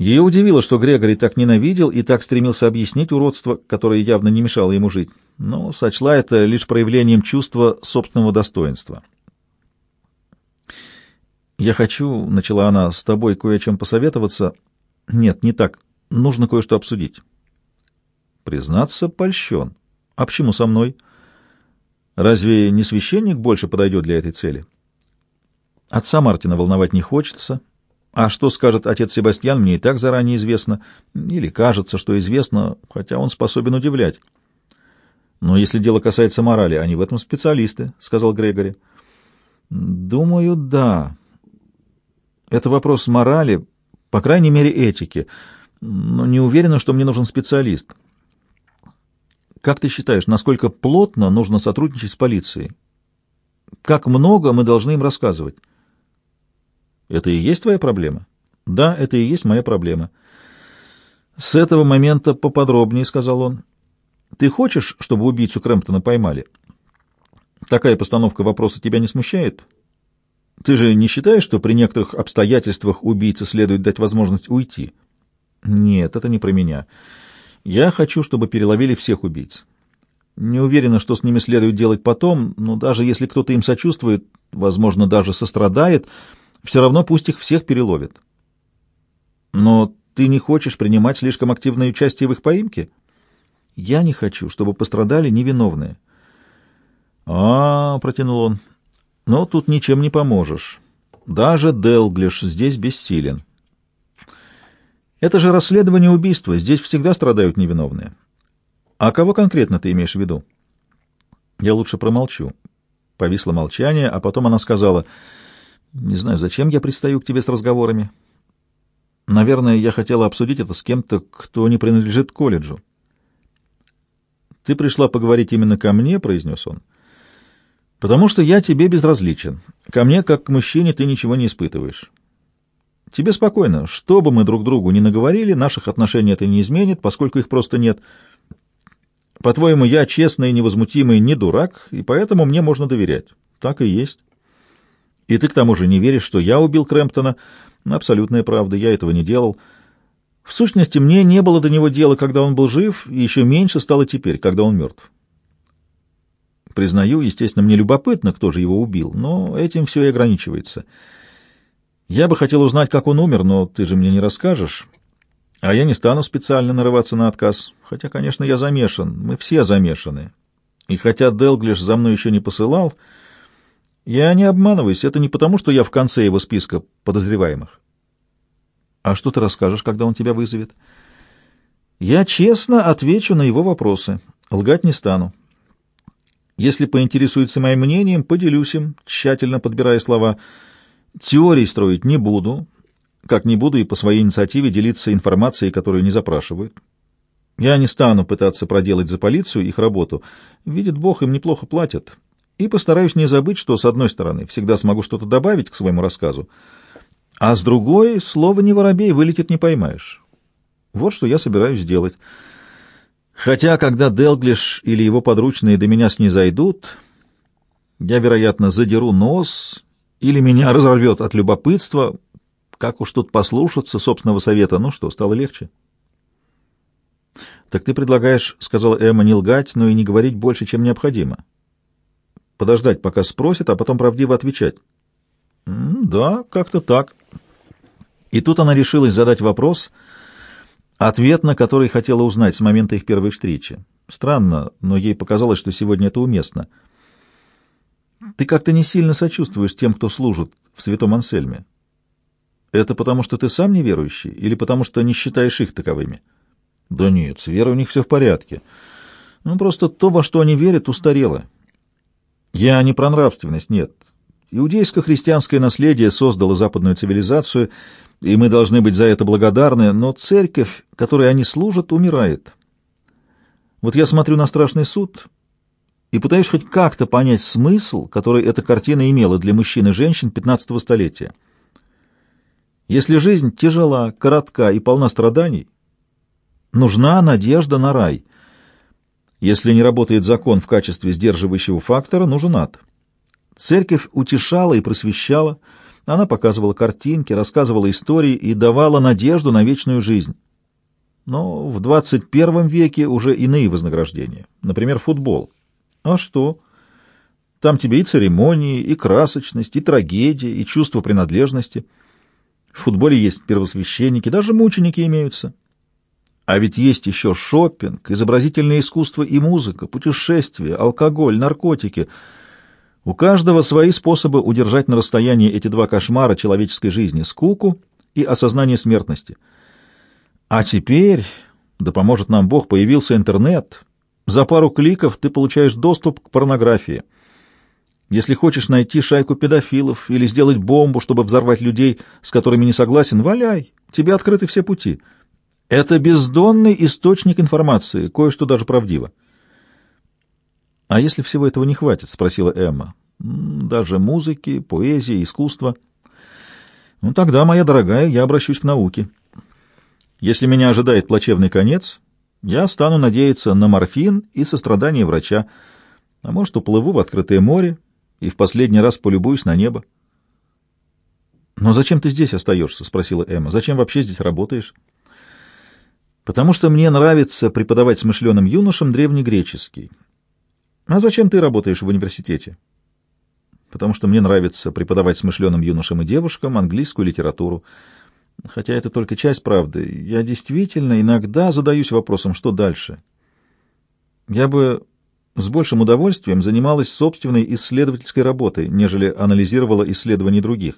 Ее удивило, что Грегори так ненавидел и так стремился объяснить уродство, которое явно не мешало ему жить, но сочла это лишь проявлением чувства собственного достоинства. «Я хочу», — начала она, — «с тобой кое о чем посоветоваться». «Нет, не так. Нужно кое-что обсудить». «Признаться, польщен. А почему со мной? Разве не священник больше подойдет для этой цели?» Отца Мартина волновать не хочется, а что скажет отец Себастьян, мне и так заранее известно, или кажется, что известно, хотя он способен удивлять. Но если дело касается морали, они в этом специалисты, — сказал Грегори. Думаю, да. Это вопрос морали, по крайней мере, этики, но не уверена, что мне нужен специалист. Как ты считаешь, насколько плотно нужно сотрудничать с полицией? Как много мы должны им рассказывать? Это и есть твоя проблема? Да, это и есть моя проблема. С этого момента поподробнее, сказал он. Ты хочешь, чтобы убийцу Крэмптона поймали? Такая постановка вопроса тебя не смущает? Ты же не считаешь, что при некоторых обстоятельствах убийце следует дать возможность уйти? Нет, это не про меня. Я хочу, чтобы переловили всех убийц. Не уверена, что с ними следует делать потом, но даже если кто-то им сочувствует, возможно, даже сострадает, все равно пусть их всех переловят. Но ты не хочешь принимать слишком активное участие в их поимке? Я не хочу, чтобы пострадали невиновные. А, протянул он. Но тут ничем не поможешь. Даже Делглиш здесь бессилен. Это же расследование убийства. Здесь всегда страдают невиновные. А кого конкретно ты имеешь в виду? Я лучше промолчу. Повисло молчание, а потом она сказала: не знаю, зачем я пристаю к тебе с разговорами. Наверное, я хотела обсудить это с кем-то, кто не принадлежит колледжу. Ты пришла поговорить именно ко мне, произнес он. Потому что я тебе безразличен. Ко мне, как к мужчине, ты ничего не испытываешь. Тебе спокойно. Что бы мы друг другу ни наговорили, наших отношений это не изменит, поскольку их просто нет. По-твоему, я честный невозмутимый не дурак, и поэтому мне можно доверять. Так и есть. И ты к тому же не веришь, что я убил Крэмптона? Абсолютная правда, я этого не делал. В сущности, мне не было до него дела, когда он был жив, и еще меньше стало теперь, когда он мертв. Признаю, естественно, мне любопытно, кто же его убил, но этим все и ограничивается. Я бы хотел узнать, как он умер, но ты же мне не расскажешь. А я не стану специально нарываться на отказ. Хотя, конечно, я замешан. Мы все замешаны. И хотя Делглиш за мной еще не посылал, я не обманываюсь, это не потому, что я в конце его списка подозреваемых. А что ты расскажешь, когда он тебя вызовет? Я честно отвечу на его вопросы. Лгать не стану. Если поинтересуется моим мнением, поделюсь им, тщательно подбирая слова. Теорий строить не буду, как не буду и по своей инициативе делиться информацией, которую не запрашивают. Я не стану пытаться проделать за полицию их работу. Видит Бог, им неплохо платят и постараюсь не забыть, что, с одной стороны, всегда смогу что-то добавить к своему рассказу, а с другой, слово «не воробей» вылетит не поймаешь. Вот что я собираюсь сделать. Хотя, когда Делглиш или его подручные до меня снизойдут, я, вероятно, задеру нос или меня разорвет от любопытства, как уж тут послушаться собственного совета. Ну что, стало легче? — Так ты предлагаешь, — сказала Эмма, — не лгать, но и не говорить больше, чем необходимо. — подождать, пока спросит, а потом правдиво отвечать. «Да, как-то так». И тут она решилась задать вопрос, ответ на который хотела узнать с момента их первой встречи. Странно, но ей показалось, что сегодня это уместно. «Ты как-то не сильно сочувствуешь тем, кто служит в святом Ансельме. Это потому, что ты сам неверующий или потому, что не считаешь их таковыми?» «Да нет, с верой у них все в порядке. Ну, просто то, во что они верят, устарело». Я не про нравственность, нет. Иудейско-христианское наследие создало западную цивилизацию, и мы должны быть за это благодарны, но церковь, которой они служат, умирает. Вот я смотрю на страшный суд и пытаюсь хоть как-то понять смысл, который эта картина имела для мужчин и женщин XV столетия. Если жизнь тяжела, коротка и полна страданий, нужна надежда на рай — если не работает закон в качестве сдерживающего фактора, нужен ад. Церковь утешала и просвещала, Она показывала картинки, рассказывала истории и давала надежду на вечную жизнь. Но в 21 веке уже иные вознаграждения. Например, футбол. А что? Там тебе и церемонии, и красочность, и трагедия, и чувство принадлежности. В футболе есть первосвященники, даже мученики имеются. А ведь есть еще шопинг, изобразительное искусство и музыка, путешествия, алкоголь, наркотики. У каждого свои способы удержать на расстоянии эти два кошмара человеческой жизни — скуку и осознание смертности. А теперь, да поможет нам Бог, появился интернет. За пару кликов ты получаешь доступ к порнографии — если хочешь найти шайку педофилов или сделать бомбу, чтобы взорвать людей, с которыми не согласен, валяй, тебе открыты все пути. Это бездонный источник информации, кое-что даже правдиво. — А если всего этого не хватит? — спросила Эмма. — Даже музыки, поэзии, искусства. — Ну тогда, моя дорогая, я обращусь к науке. Если меня ожидает плачевный конец, я стану надеяться на морфин и сострадание врача, а может, уплыву в открытое море, и в последний раз полюбуюсь на небо. «Но зачем ты здесь остаешься?» — спросила Эмма. «Зачем вообще здесь работаешь?» «Потому что мне нравится преподавать смышленым юношам древнегреческий». «А зачем ты работаешь в университете?» «Потому что мне нравится преподавать смышленым юношам и девушкам английскую литературу. Хотя это только часть правды. Я действительно иногда задаюсь вопросом, что дальше. Я бы с большим удовольствием занималась собственной исследовательской работой, нежели анализировала исследования других.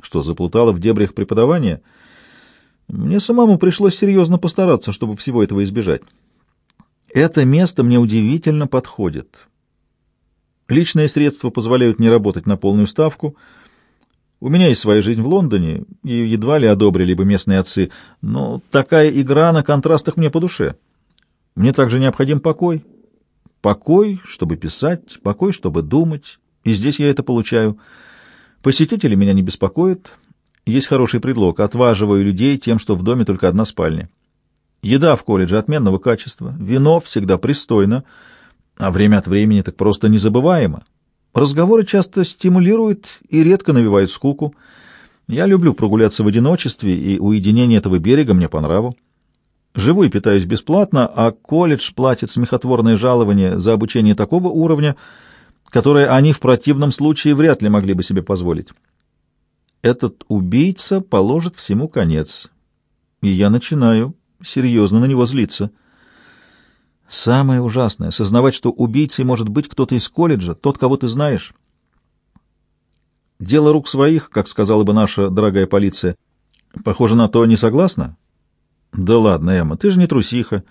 Что, заплутала в дебрях преподавания? Мне самому пришлось серьезно постараться, чтобы всего этого избежать. Это место мне удивительно подходит. Личные средства позволяют не работать на полную ставку. У меня есть своя жизнь в Лондоне, и едва ли одобрили бы местные отцы, но такая игра на контрастах мне по душе. Мне также необходим покой, Покой, чтобы писать, покой, чтобы думать, и здесь я это получаю. Посетители меня не беспокоят. Есть хороший предлог. Отваживаю людей тем, что в доме только одна спальня. Еда в колледже отменного качества, вино всегда пристойно, а время от времени так просто незабываемо. Разговоры часто стимулируют и редко навевают скуку. Я люблю прогуляться в одиночестве, и уединение этого берега мне по нраву. Живу и питаюсь бесплатно, а колледж платит смехотворное жалование за обучение такого уровня, которое они в противном случае вряд ли могли бы себе позволить. Этот убийца положит всему конец. И я начинаю серьезно на него злиться. Самое ужасное — сознавать, что убийцей может быть кто-то из колледжа, тот, кого ты знаешь. Дело рук своих, как сказала бы наша дорогая полиция. Похоже на то, не согласна? Да ладно, Эмма, ты же не трусиха.